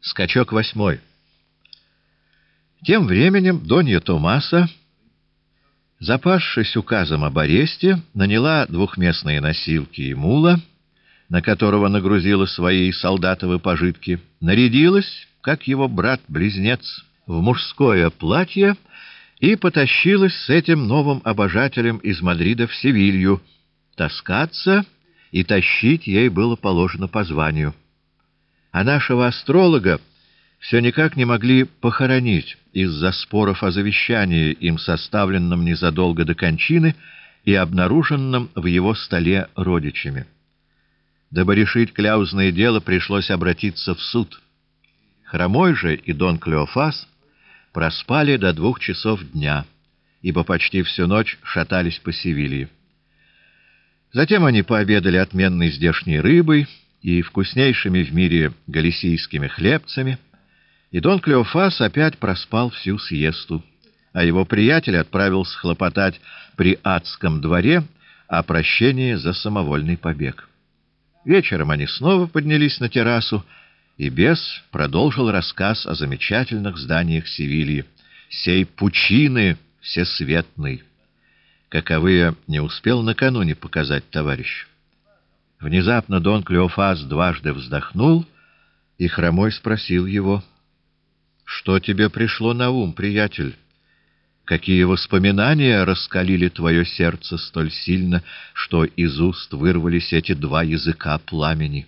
Скачок восьмой. Тем временем Донья Томаса, запасшись указом об аресте, наняла двухместные носилки и мула, на которого нагрузила свои солдатовы пожитки, нарядилась, как его брат-близнец, в мужское платье и потащилась с этим новым обожателем из Мадрида в Севилью. Таскаться и тащить ей было положено по званию а нашего астролога все никак не могли похоронить из-за споров о завещании, им составленном незадолго до кончины и обнаруженном в его столе родичами. Дабы решить кляузное дело, пришлось обратиться в суд. Хромой же и Дон Клеофас проспали до двух часов дня, ибо почти всю ночь шатались по Севилье. Затем они пообедали отменной здешней рыбой, и вкуснейшими в мире галисийскими хлебцами, и Дон Клеофас опять проспал всю съесту, а его приятель отправился хлопотать при адском дворе о прощении за самовольный побег. Вечером они снова поднялись на террасу, и бес продолжил рассказ о замечательных зданиях Севильи, сей пучины всесветной, каковые не успел накануне показать товарищ. Внезапно Дон Клеофас дважды вздохнул, и Хромой спросил его, «Что тебе пришло на ум, приятель? Какие воспоминания раскалили твое сердце столь сильно, что из уст вырвались эти два языка пламени?»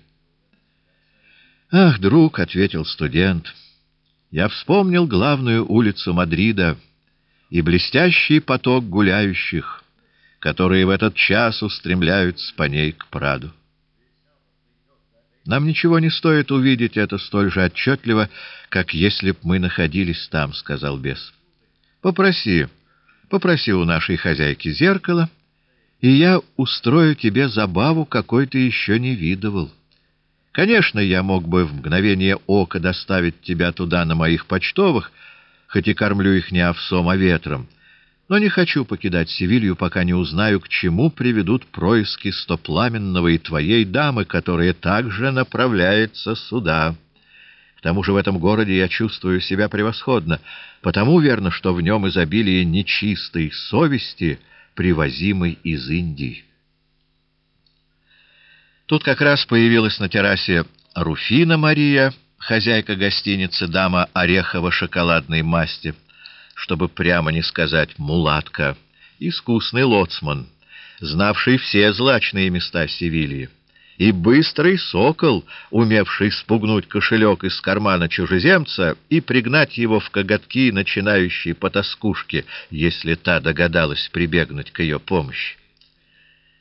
«Ах, друг», — ответил студент, — «я вспомнил главную улицу Мадрида и блестящий поток гуляющих, которые в этот час устремляются по ней к Праду. Нам ничего не стоит увидеть это столь же отчетливо, как если б мы находились там, — сказал бес. Попроси, попроси у нашей хозяйки зеркало, и я устрою тебе забаву, какой ты еще не видывал. Конечно, я мог бы в мгновение ока доставить тебя туда на моих почтовых, хоть и кормлю их не овсом, а ветром, — но не хочу покидать Севилью, пока не узнаю, к чему приведут происки стопламенного и твоей дамы, которая также направляется сюда. К тому же в этом городе я чувствую себя превосходно, потому верно, что в нем изобилие нечистой совести, привозимой из Индии. Тут как раз появилась на террасе Руфина Мария, хозяйка гостиницы, дама орехово-шоколадной масти — чтобы прямо не сказать «мулатка», искусный лоцман, знавший все злачные места Севильи, и быстрый сокол, умевший спугнуть кошелек из кармана чужеземца и пригнать его в коготки начинающей потаскушки, если та догадалась прибегнуть к ее помощи.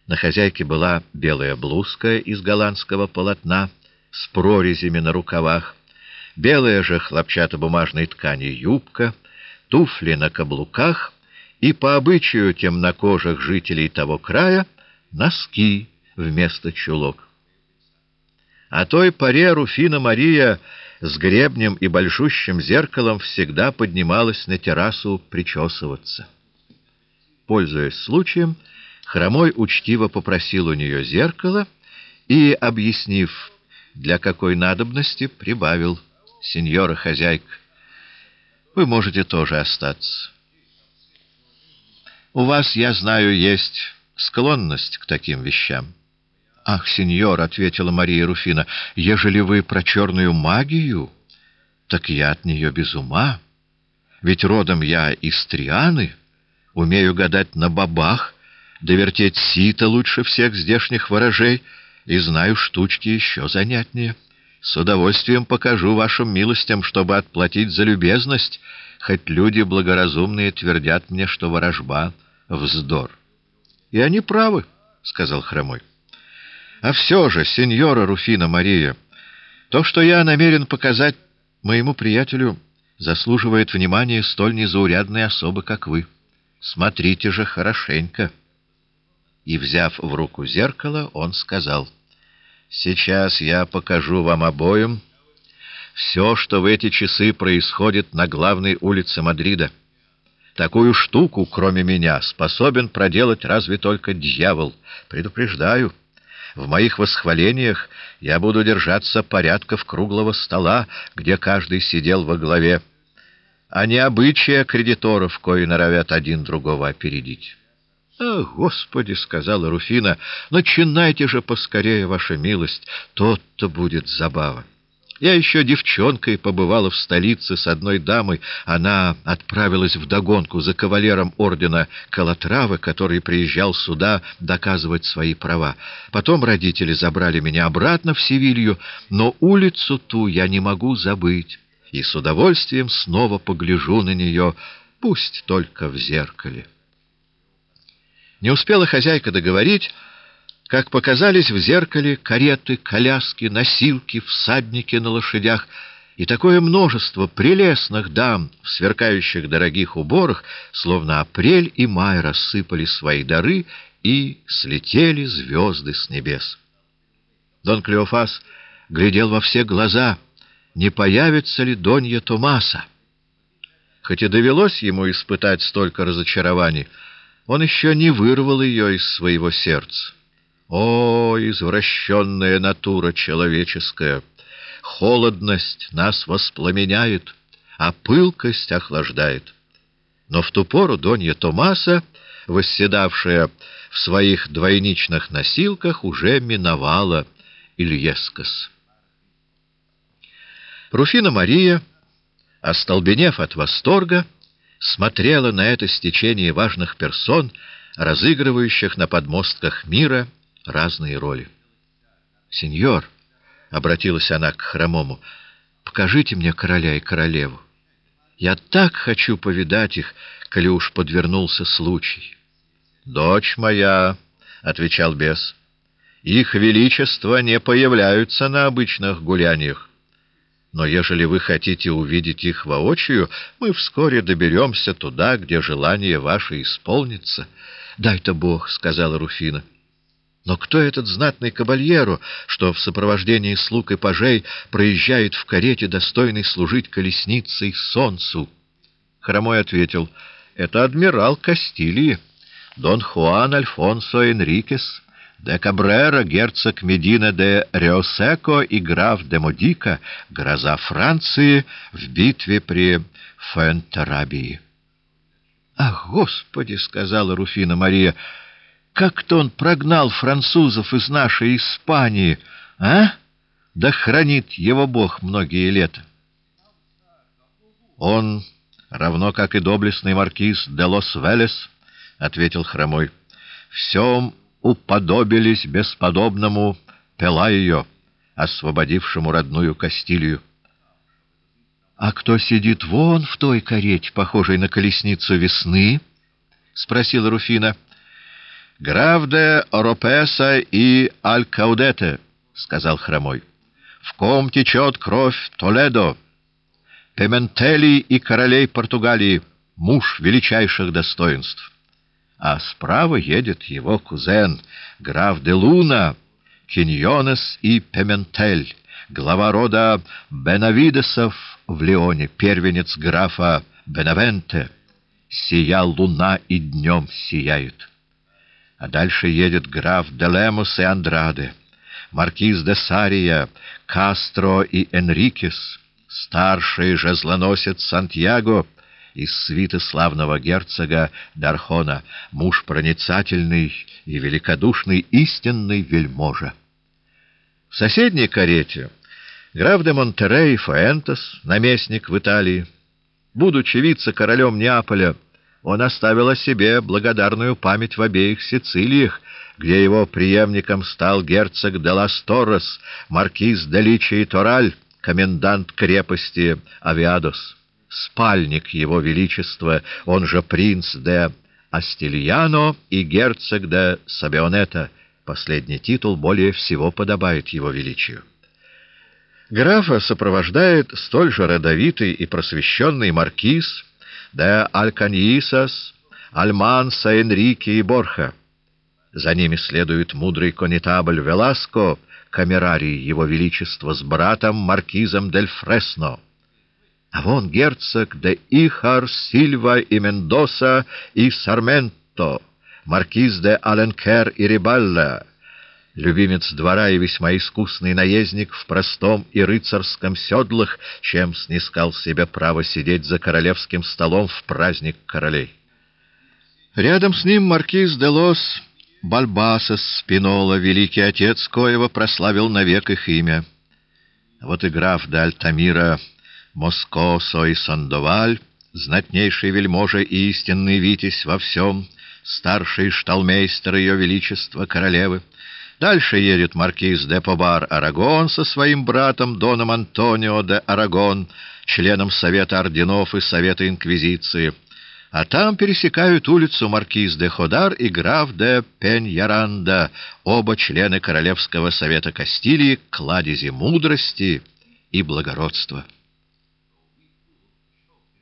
На хозяйке была белая блузка из голландского полотна с прорезями на рукавах, белая же хлопчатобумажной ткани юбка — туфли на каблуках и, по обычаю темнокожих жителей того края, носки вместо чулок. А той поре Руфина Мария с гребнем и большущим зеркалом всегда поднималась на террасу причесываться. Пользуясь случаем, Хромой учтиво попросил у нее зеркало и, объяснив, для какой надобности, прибавил «Сеньора хозяйка, вы можете тоже остаться. У вас, я знаю, есть склонность к таким вещам. — Ах, сеньор, — ответила Мария Руфина, — ежели вы про черную магию, так я от нее без ума. Ведь родом я из Трианы, умею гадать на бабах, довертеть сито лучше всех здешних ворожей и знаю штучки еще занятнее. С удовольствием покажу вашим милостям, чтобы отплатить за любезность, хоть люди благоразумные твердят мне, что ворожба — вздор. — И они правы, — сказал Хромой. — А все же, сеньора Руфина Мария, то, что я намерен показать моему приятелю, заслуживает внимания столь незаурядной особы, как вы. Смотрите же хорошенько. И, взяв в руку зеркало, он сказал — Сейчас я покажу вам обоим все, что в эти часы происходит на главной улице Мадрида. Такую штуку, кроме меня, способен проделать разве только дьявол. Предупреждаю, В моих восхвалениях я буду держаться порядков круглого стола, где каждый сидел во главе, а не обычая кредиторов, кои норовят один другого опередить. «Ах, Господи!» — сказала Руфина, — «начинайте же поскорее, ваша милость, тот-то будет забава». Я еще девчонкой побывала в столице с одной дамой. Она отправилась в догонку за кавалером ордена Калатравы, который приезжал сюда доказывать свои права. Потом родители забрали меня обратно в Севилью, но улицу ту я не могу забыть. И с удовольствием снова погляжу на нее, пусть только в зеркале. Не успела хозяйка договорить, как показались в зеркале кареты, коляски, носилки, всадники на лошадях и такое множество прелестных дам в сверкающих дорогих уборах, словно апрель и май рассыпали свои дары и слетели звезды с небес. Дон Клеофас глядел во все глаза, не появится ли Донья Томаса. Хоть и довелось ему испытать столько разочарований, он еще не вырвал ее из своего сердца. О, извращенная натура человеческая! Холодность нас воспламеняет, а пылкость охлаждает. Но в ту пору Донья Томаса, восседавшая в своих двойничных носилках, уже миновала Ильескас. Руфина Мария, остолбенев от восторга, смотрела на это стечение важных персон, разыгрывающих на подмостках мира — разные роли. «Сеньор», — обратилась она к хромому, — «покажите мне короля и королеву. Я так хочу повидать их, коли уж подвернулся случай». «Дочь моя», — отвечал бес, — «их величество не появляются на обычных гуляниях. Но ежели вы хотите увидеть их воочию, мы вскоре доберемся туда, где желание ваше исполнится». «Дай-то Бог», — сказала Руфина. Но кто этот знатный кабальеро, что в сопровождении слуг и пажей проезжает в карете, достойной служить колесницей солнцу? Хромой ответил, это адмирал Кастилии, Дон Хуан Альфонсо Энрикес, де Кабрера, герцог Медина де Реосеко и граф де Модика, гроза Франции в битве при Фентерабии. «Ах, Господи!» — сказала Руфина Мария — как-то он прогнал французов из нашей Испании, а? Да хранит его Бог многие лета. Он, равно как и доблестный маркиз де Лос-Велес, — ответил Хромой, — всем уподобились бесподобному Пелайо, освободившему родную Кастилию. — А кто сидит вон в той карете, похожей на колесницу весны? — спросила Руфина. — «Граф де Оропеса и Алькаудете», — сказал Хромой. «В ком течет кровь Толедо, Пементели и королей Португалии, муж величайших достоинств. А справа едет его кузен, граф де Луна, Киньонес и Пементель, глава рода Бенавидесов в Леоне, первенец графа Бенавенте. Сия луна и днем сияет» а дальше едет граф Делемус и Андраде, маркиз де Сария, Кастро и Энрикес, старший же злоносец Сантьяго из свиты славного герцога Дархона, муж проницательный и великодушный истинный вельможа. В соседней карете граф де Монтерей Фуэнтес, наместник в Италии, будучи вице-королем Неаполя, он оставил о себе благодарную память в обеих Сицилиях, где его преемником стал герцог де Ласторос, маркиз де Личи и Тораль, комендант крепости Авиадос, спальник его величества, он же принц де Астильяно и герцог де Сабионета. Последний титул более всего подобает его величию. Графа сопровождает столь же родовитый и просвещенный маркиз де Альканьисас, Альманса, Энрике и Борха. За ними следует мудрый конетабль Веласко, камерарий его величества с братом маркизом дель Фресно. А вон герцог де Ихар, Сильва и Мендоса и Сарменто, маркиз де Аленкер и Рибалла, любимец двора и весьма искусный наездник в простом и рыцарском седлах, чем снискал себе право сидеть за королевским столом в праздник королей. Рядом с ним маркиз де Лос Бальбасос Спинола, великий отец коего прославил навек их имя. Вот и граф де Альтамира Москосо и Сандоваль, знатнейший вельможа и истинный витязь во всем, старший шталмейстер ее величества королевы, Дальше едет маркиз де Побар Арагон со своим братом Доном Антонио де Арагон, членом Совета орденов и Совета инквизиции. А там пересекают улицу маркиз де Ходар и граф де Пеньяранда, оба члены Королевского Совета Кастилии, кладези мудрости и благородства. —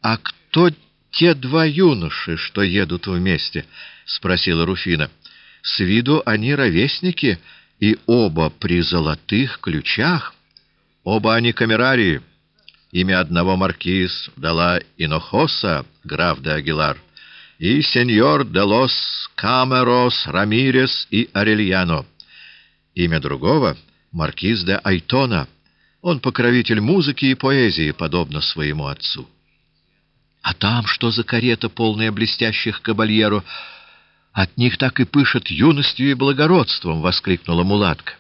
А кто те два юноши, что едут вместе? — спросила Руфина. — с виду они ровесники, и оба при золотых ключах. Оба они камерарии. Имя одного маркиз дала Инохоса, граф де Агилар, и сеньор де лос Камерос, Рамирес и Арельяно. Имя другого — маркиз де Айтона. Он покровитель музыки и поэзии, подобно своему отцу. А там что за карета, полная блестящих кабальеро? От них так и пышет юностью и благородством, — воскликнула мулатка.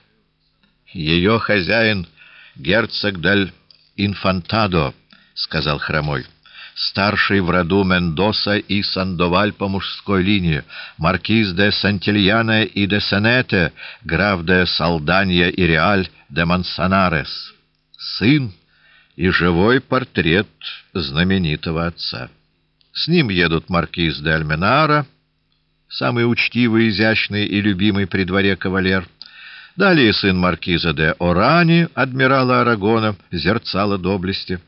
Ее хозяин — герцог Дель Инфантадо, — сказал хромой. Старший в роду Мендоса и Сандоваль по мужской линии, маркиз де Сантильяна и де Сенете, граф де Салданья и Реаль де Мансонарес. Сын и живой портрет знаменитого отца. С ним едут маркиз де Альменара, самый учтивый, изящный и любимый при дворе кавалер. Далее сын маркиза де Орани, адмирала Арагона, зерцала доблести.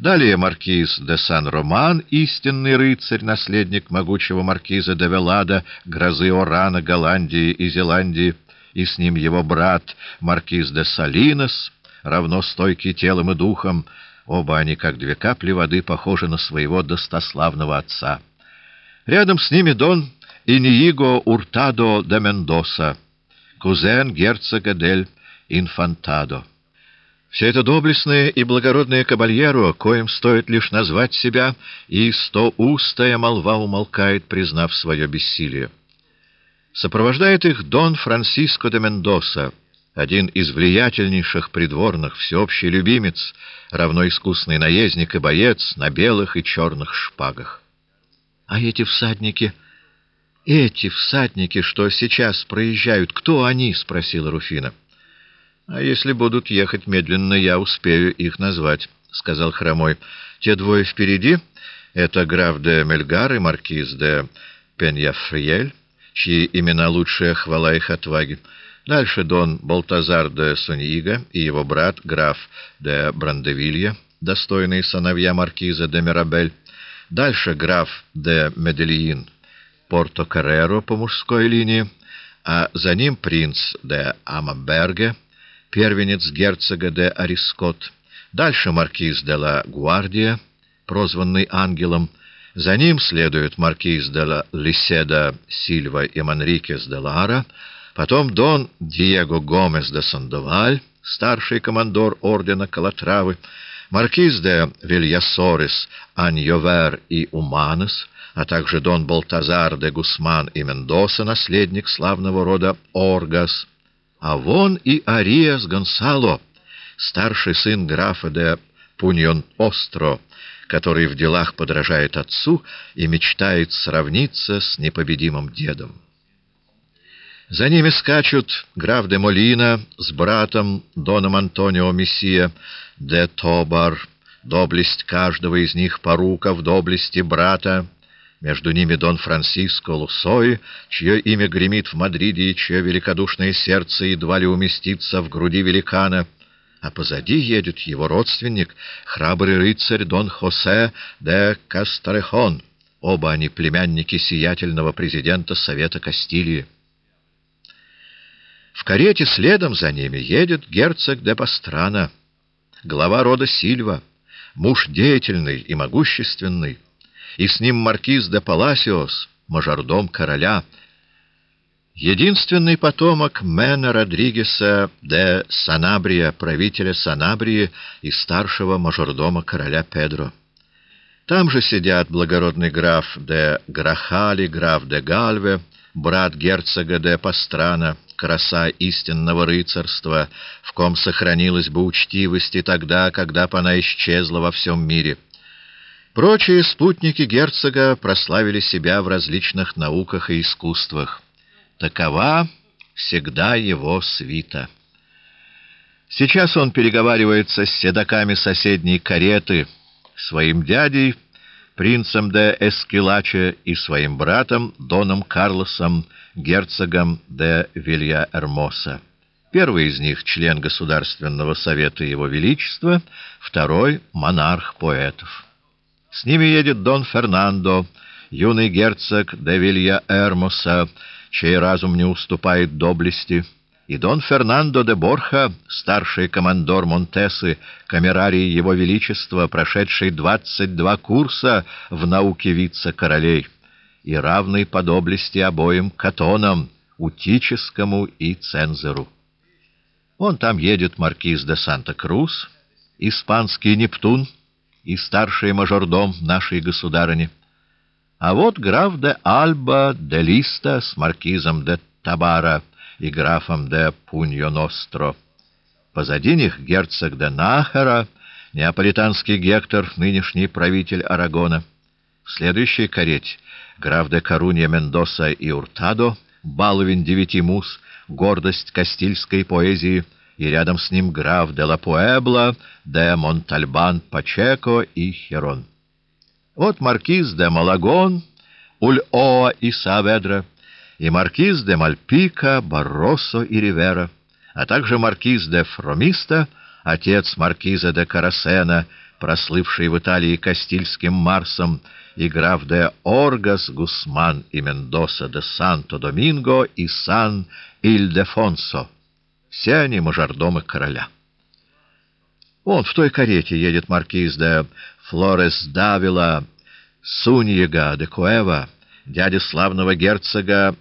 Далее маркиз де Сан-Роман, истинный рыцарь, наследник могучего маркиза де Велада, грозы Орана, Голландии и Зеландии, и с ним его брат маркиз де Салинос, равно стойкий телом и духом, оба они, как две капли воды, похожи на своего достославного отца. Рядом с ними Дон Инииго Уртадо де Мендоса, кузен герцога дель Инфантадо. Все это доблестное и благородное кабальеро, коим стоит лишь назвать себя, и стоустая молва умолкает, признав свое бессилие. Сопровождает их Дон Франсиско де Мендоса, один из влиятельнейших придворных, всеобщий любимец, равно искусный наездник и боец на белых и черных шпагах. А эти всадники «Эти всадники, что сейчас проезжают, кто они?» — спросила Руфина. «А если будут ехать медленно, я успею их назвать», — сказал Хромой. «Те двое впереди — это граф де Мельгар и маркиз де Пеньяфриель, чьи имена лучшая хвала их отваги. Дальше Дон Балтазар де Суньига и его брат, граф де Брандевилья, достойные сыновья маркиза де Мирабель. Дальше граф де Медельин — Порто-Карреро по мужской линии, а за ним принц де Амаберге, первенец герцога де Арискот, дальше маркиз де ла Гвардия, прозванный ангелом, за ним следует маркиз де ла Лиседа Сильва и Манрикес де Лара, потом дон Диего Гомес де Сандоваль, старший командор ордена Калатравы, маркиз де Вильясорис Аньовер и Уманес, а также дон Балтазар де Гусман и Мендоса, наследник славного рода Оргас, а вон и Ариас Гонсало, старший сын графа де Пуньон-Остро, который в делах подражает отцу и мечтает сравниться с непобедимым дедом. За ними скачут граф де Молина с братом Доном Антонио Мессия де Тобар, доблесть каждого из них порука в доблести брата, между ними Дон Франсиско Лусой, чье имя гремит в Мадриде и чье великодушное сердце едва ли уместится в груди великана, а позади едет его родственник, храбрый рыцарь Дон Хосе де Кастарехон. Оба они племянники сиятельного президента Совета Кастилии. В карете следом за ними едет герцог де Пастрана, глава рода Сильва, муж деятельный и могущественный, и с ним маркиз де Паласиос, мажордом короля. Единственный потомок Мена Родригеса де Санабрия, правителя Санабрии и старшего мажордома короля Педро. Там же сидят благородный граф де Грахали, граф де Гальве, брат герцога де Пастрана, краса истинного рыцарства, в ком сохранилась бы учтивость и тогда, когда бы она исчезла во всем мире. Прочие спутники герцога прославили себя в различных науках и искусствах. Такова всегда его свита. Сейчас он переговаривается с седаками соседней кареты, своим дядей, принцем де Эскилаче и своим братом Доном Карлосом, герцогом де Вилья-Эрмоса. Первый из них — член Государственного совета Его Величества, второй — монарх поэтов. С ними едет Дон Фернандо, юный герцог де Вилья-Эрмоса, чей разум не уступает доблести, и Дон Фернандо де Борха, старший командор Монтесы, камерарий Его Величества, прошедший двадцать два курса в науке вице-королей, и равный по доблести обоим катонам, утическому и цензору. Он там едет маркиз де Санта-Крус, испанский Нептун и старший мажордом нашей государыни. А вот граф де Альба де Листа с маркизом де Табара и графом де Пуньо-Ностро. Позади них герцог де Нахера, неаполитанский Гектор, нынешний правитель Арагона. В следующей карете граф де Корунья Мендоса и Уртадо, баловень девяти мус, гордость кастильской поэзии, и рядом с ним граф де Ла Пуэбла, де Монтальбан Пачеко и Херон. Вот маркиз де Малагон, Уль-Оа и Саведра, и маркиз де Мальпика, Барросо и Ривера, а также маркиз де Фромиста, отец маркиза де Карасена, прослывший в Италии Кастильским Марсом, и граф де Оргас, Гусман и Мендоса де Санто-Доминго и Сан-Ильдефонсо. Все они мажордомы короля. Вон в той карете едет маркиз де Флорес Давила, Суньега де Куэва, дядя славного герцога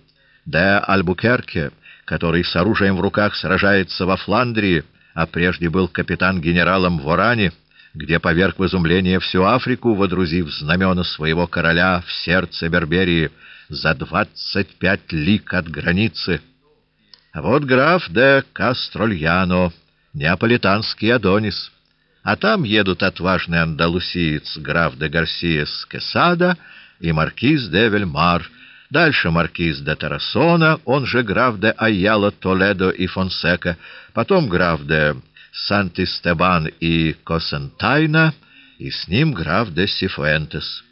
де Альбукерке, который с оружием в руках сражается во Фландрии, а прежде был капитан-генералом в Оране, где поверг в изумление всю Африку, водрузив знамена своего короля в сердце Берберии за двадцать пять лиг от границы. А вот граф де Кастрольяно, неаполитанский Адонис. А там едут отважный андалусиец граф де Гарсиес Кесада и маркиз де Вельмар, дальше маркиз де Тарасона, он же граф де Айяла, Толедо и Фонсека, потом граф де Сант-Истебан и Косентайна, и с ним граф де Сифуэнтес.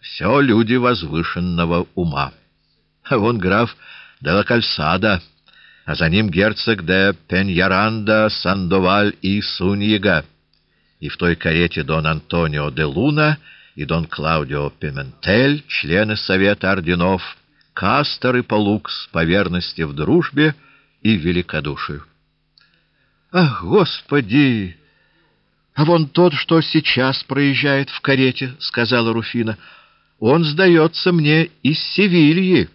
Все люди возвышенного ума. А вон граф де Лакальсада, а за ним герцог де Пеньяранда, Сандоваль и Суньега, и в той карете дон Антонио де Луна и дон Клаудио Пиментель, члены Совета орденов, Кастер и Полукс по верности в дружбе и великодушию. «Ах, Господи! А вон тот, что сейчас проезжает в карете, — сказала Руфина, — он, сдается мне, из Севильи»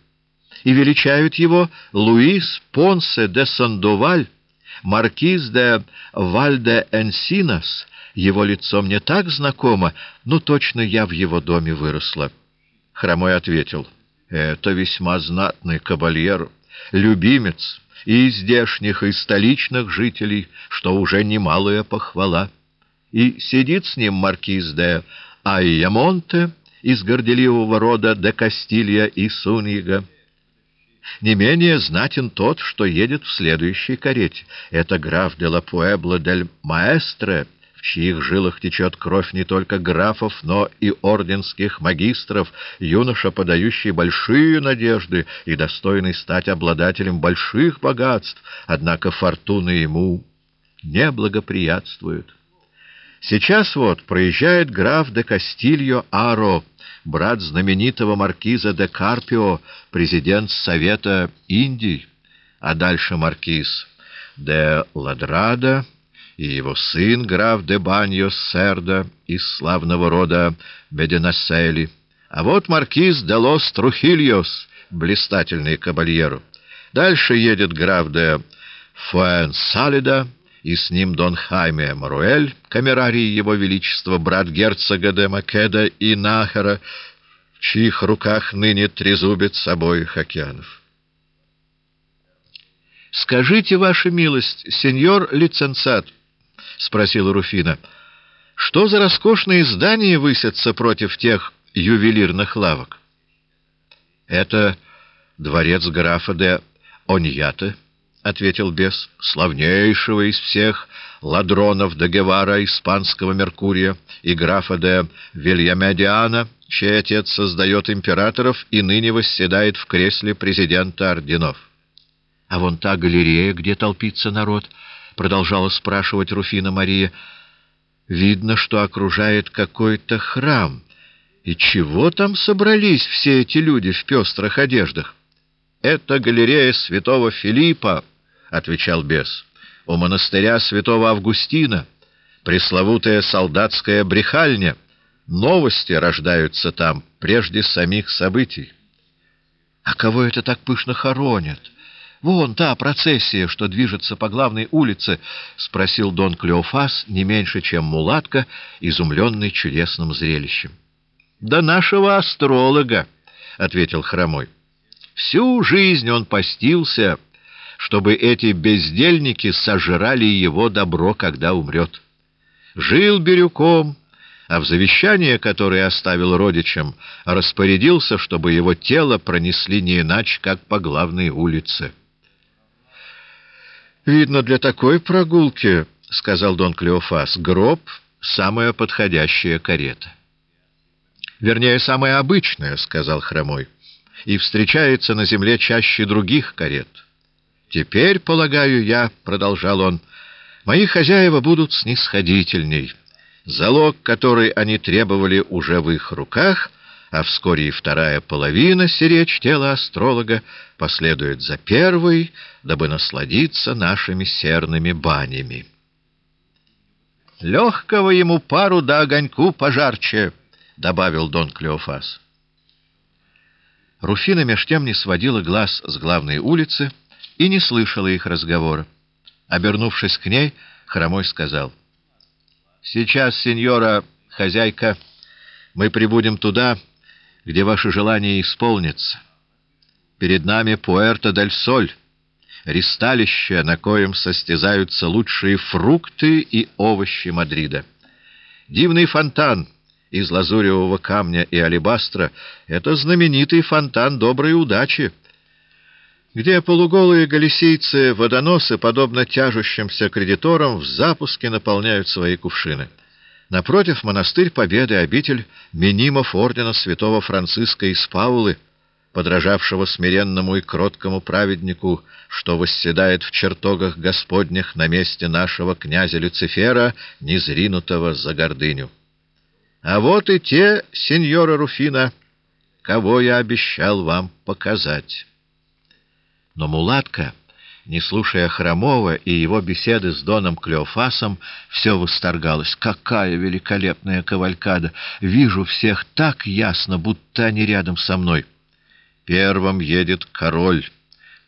и величают его Луис Понсе де Сандуваль, маркиз де Вальде-Энсинос. Его лицо мне так знакомо, ну точно я в его доме выросла. Хромой ответил, это весьма знатный кабальер, любимец и здешних, и столичных жителей, что уже немалая похвала. И сидит с ним маркиз де Айямонте из горделивого рода де Кастилья и Суньига, не менее знатен тот, что едет в следующей карете. Это граф де ла Пуэбло дель Маэстре, в чьих жилах течет кровь не только графов, но и орденских магистров, юноша, подающий большие надежды и достойный стать обладателем больших богатств, однако фортуна ему не благоприятствует. Сейчас вот проезжает граф де Кастильо Аро, брат знаменитого маркиза де Карпио, президент Совета Индий, а дальше маркиз де Ладрада и его сын, граф де Баньо Серда из славного рода Беденасели, а вот маркиз де Лос Трухильос, блистательный кабальеру, Дальше едет граф де Фуэнсалида, и с ним Дон Хайме Маруэль, камерарий его величества, брат герцога де Македа и Нахера, в чьих руках ныне трезубец обоих океанов. «Скажите, ваша милость, сеньор лицензат, — спросила Руфина, — что за роскошные здания высятся против тех ювелирных лавок?» «Это дворец графа де Оньята», — ответил бес, — «славнейшего из всех ладронов де Гевара, испанского Меркурия, и графа де Вильямедиана, чей отец создает императоров и ныне восседает в кресле президента орденов». «А вон та галерея, где толпится народ?» — продолжала спрашивать Руфина Мария. «Видно, что окружает какой-то храм. И чего там собрались все эти люди в пестрых одеждах?» «Это галерея святого Филиппа», — отвечал бес. «У монастыря святого Августина, пресловутая солдатская брехальня. Новости рождаются там прежде самих событий». «А кого это так пышно хоронят?» «Вон та процессия, что движется по главной улице», — спросил Дон Клеофас, не меньше, чем мулатка, изумленный чудесным зрелищем. «Да нашего астролога», — ответил Хромой. «Всю жизнь он постился, чтобы эти бездельники сожрали его добро, когда умрет. Жил Бирюком, а в завещание, которое оставил родичам, распорядился, чтобы его тело пронесли не иначе, как по главной улице». «Видно, для такой прогулки, — сказал Дон Клеофас, — гроб — самая подходящая карета». «Вернее, самая обычная, — сказал Хромой, — и встречается на земле чаще других карет. Теперь, полагаю я, — продолжал он, — мои хозяева будут снисходительней. Залог, который они требовали, уже в их руках — а вскоре и вторая половина сиречь тела астролога последует за первой, дабы насладиться нашими серными банями. «Легкого ему пару да огоньку пожарче», — добавил Дон Клеофас. Руфина меж тем не сводила глаз с главной улицы и не слышала их разговора. Обернувшись к ней, Хромой сказал, «Сейчас, сеньора, хозяйка, мы прибудем туда, — где ваше желание исполнится. Перед нами Пуэрто-дель-Соль, ристалище, на коем состязаются лучшие фрукты и овощи Мадрида. Дивный фонтан из лазуревого камня и алебастра — это знаменитый фонтан доброй удачи, где полуголые галисийцы-водоносы, подобно тяжущимся кредиторам, в запуске наполняют свои кувшины. Напротив, монастырь Победы, обитель минимов ордена святого Франциска из Паулы, подражавшего смиренному и кроткому праведнику, что восседает в чертогах Господних на месте нашего князя Люцифера, незринутого за гордыню. А вот и те, сеньора Руфина, кого я обещал вам показать. Но мулатка не слушая Хромова и его беседы с Доном Клеофасом, все восторгалось. Какая великолепная кавалькада! Вижу всех так ясно, будто они рядом со мной. Первым едет король.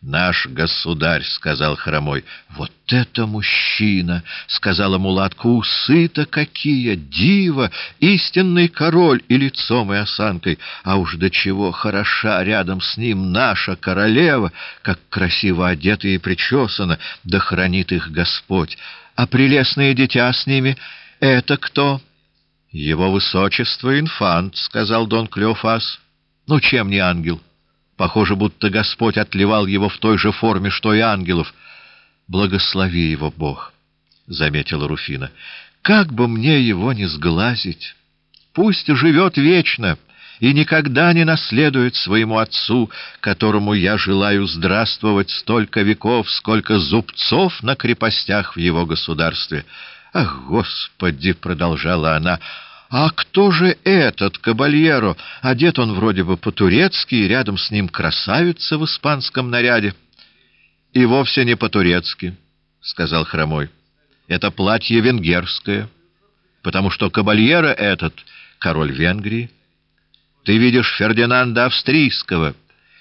«Наш государь», — сказал Хромой. «Вот это мужчина!» — сказала мулатка. «Усы-то какие! Диво! Истинный король и лицом, и осанкой! А уж до чего хороша рядом с ним наша королева! Как красиво одета и причесана! Да хранит их Господь! А прелестное дитя с ними — это кто?» «Его высочество инфант», — сказал Дон Клеофас. «Ну, чем не ангел?» Похоже, будто Господь отливал его в той же форме, что и ангелов. «Благослови его, Бог!» — заметила Руфина. «Как бы мне его не сглазить! Пусть живет вечно!» и никогда не наследует своему отцу, которому я желаю здравствовать столько веков, сколько зубцов на крепостях в его государстве. Ах, Господи, — продолжала она, «А кто же этот кабальеро? Одет он вроде бы по-турецки, и рядом с ним красавица в испанском наряде». «И вовсе не по-турецки», — сказал Хромой. «Это платье венгерское, потому что кабальеро этот — король Венгрии. Ты видишь Фердинанда Австрийского,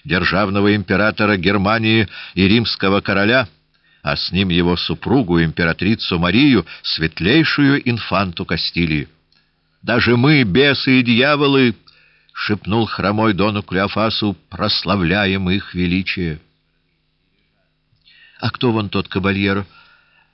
державного императора Германии и римского короля, а с ним его супругу, императрицу Марию, светлейшую инфанту Кастилии. Даже мы, бесы и дьяволы, — шепнул хромой Дону Клеофасу, — прославляем их величие. — А кто вон тот кабальеро?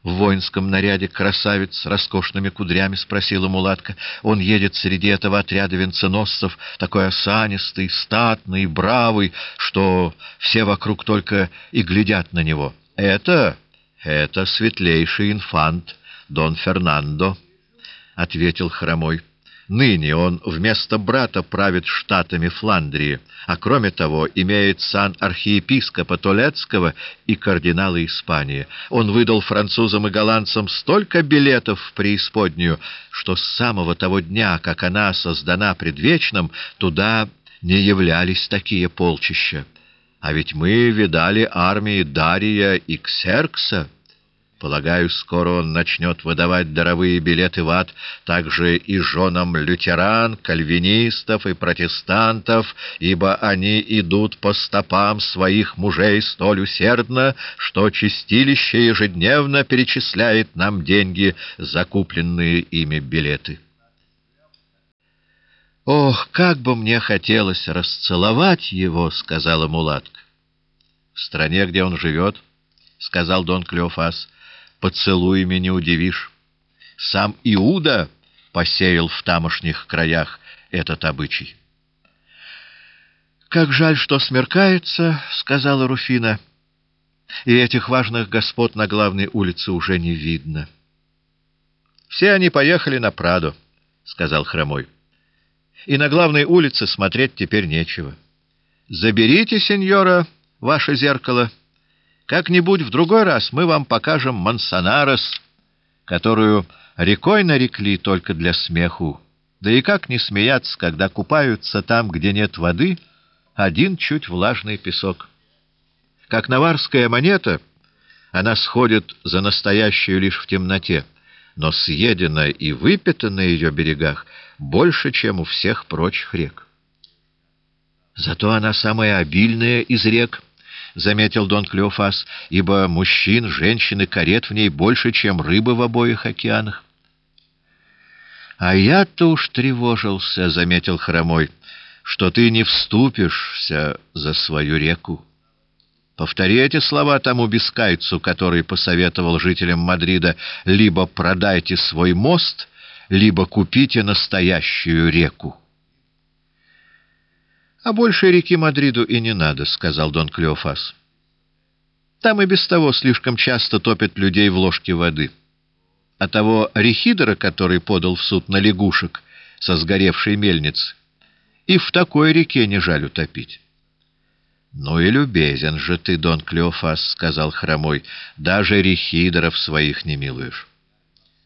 В воинском наряде красавец с роскошными кудрями, — спросила мулатка. Он едет среди этого отряда венценосцев, такой осанистый, статный, бравый, что все вокруг только и глядят на него. — Это... это светлейший инфант Дон Фернандо, — ответил хромой. Ныне он вместо брата правит штатами Фландрии, а кроме того имеет сан архиепископа Толецкого и кардинала Испании. Он выдал французам и голландцам столько билетов в преисподнюю, что с самого того дня, как она создана предвечным, туда не являлись такие полчища. А ведь мы видали армии Дария и Ксеркса. Полагаю, скоро он начнет выдавать даровые билеты в ад также и женам лютеран, кальвинистов и протестантов, ибо они идут по стопам своих мужей столь усердно, что чистилище ежедневно перечисляет нам деньги, закупленные ими билеты. «Ох, как бы мне хотелось расцеловать его!» — сказала мулатка. «В стране, где он живет, — сказал Дон Клеофас, — поцелуями не удивишь. Сам Иуда посеял в тамошних краях этот обычай. «Как жаль, что смеркается», — сказала Руфина, — «и этих важных господ на главной улице уже не видно». «Все они поехали на Прадо», — сказал Хромой. «И на главной улице смотреть теперь нечего. Заберите, сеньора, ваше зеркало» Как-нибудь в другой раз мы вам покажем Мансонарес, которую рекой нарекли только для смеху. Да и как не смеяться, когда купаются там, где нет воды, один чуть влажный песок. Как наварская монета, она сходит за настоящую лишь в темноте, но съедена и выпита на ее берегах больше, чем у всех прочих рек. Зато она самая обильная из рек —— заметил Дон Клеофас, — ибо мужчин, женщин и карет в ней больше, чем рыбы в обоих океанах. — А я-то уж тревожился, — заметил Хромой, — что ты не вступишься за свою реку. Повтори эти слова тому бескайцу, который посоветовал жителям Мадрида либо продайте свой мост, либо купите настоящую реку. — А больше реки Мадриду и не надо, — сказал Дон Клеофас. — Там и без того слишком часто топят людей в ложке воды. А того рехидора, который подал в суд на лягушек со сгоревшей мельницы, и в такой реке не жаль утопить. — Ну и любезен же ты, Дон Клеофас, — сказал Хромой, — даже рехидоров своих не милуешь.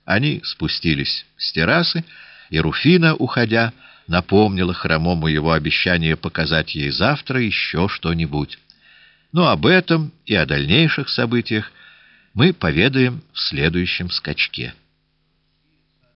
Они спустились с террасы, и Руфина, уходя, — напомнила Хромому его обещание показать ей завтра еще что-нибудь. Но об этом и о дальнейших событиях мы поведаем в следующем скачке.